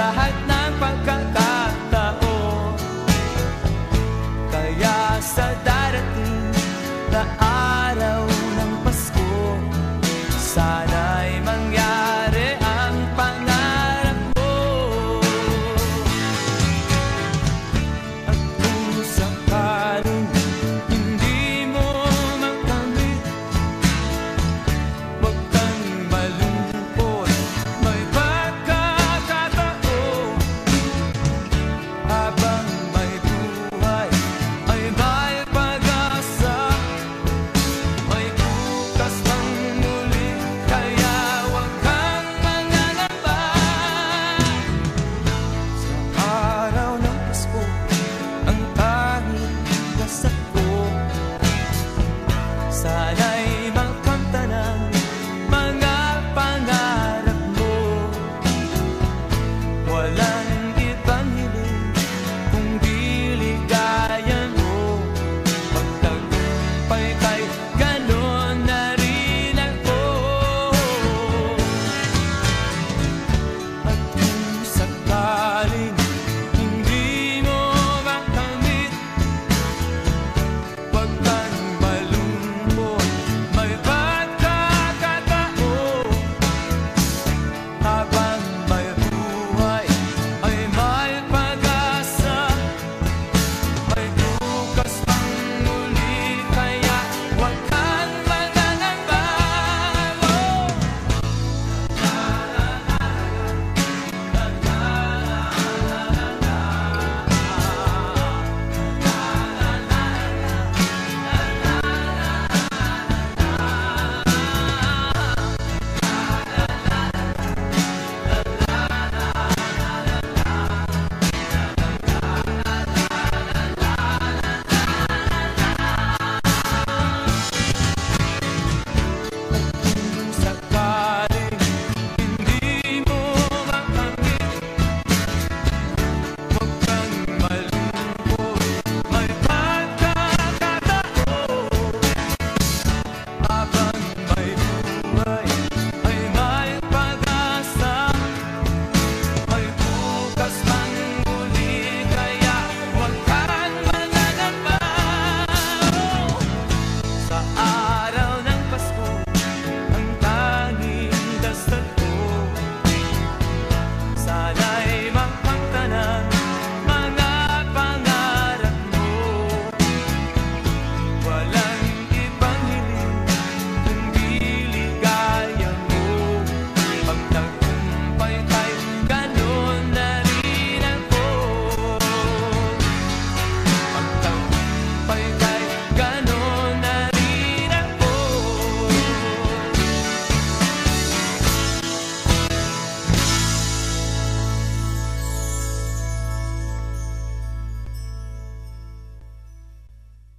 the height.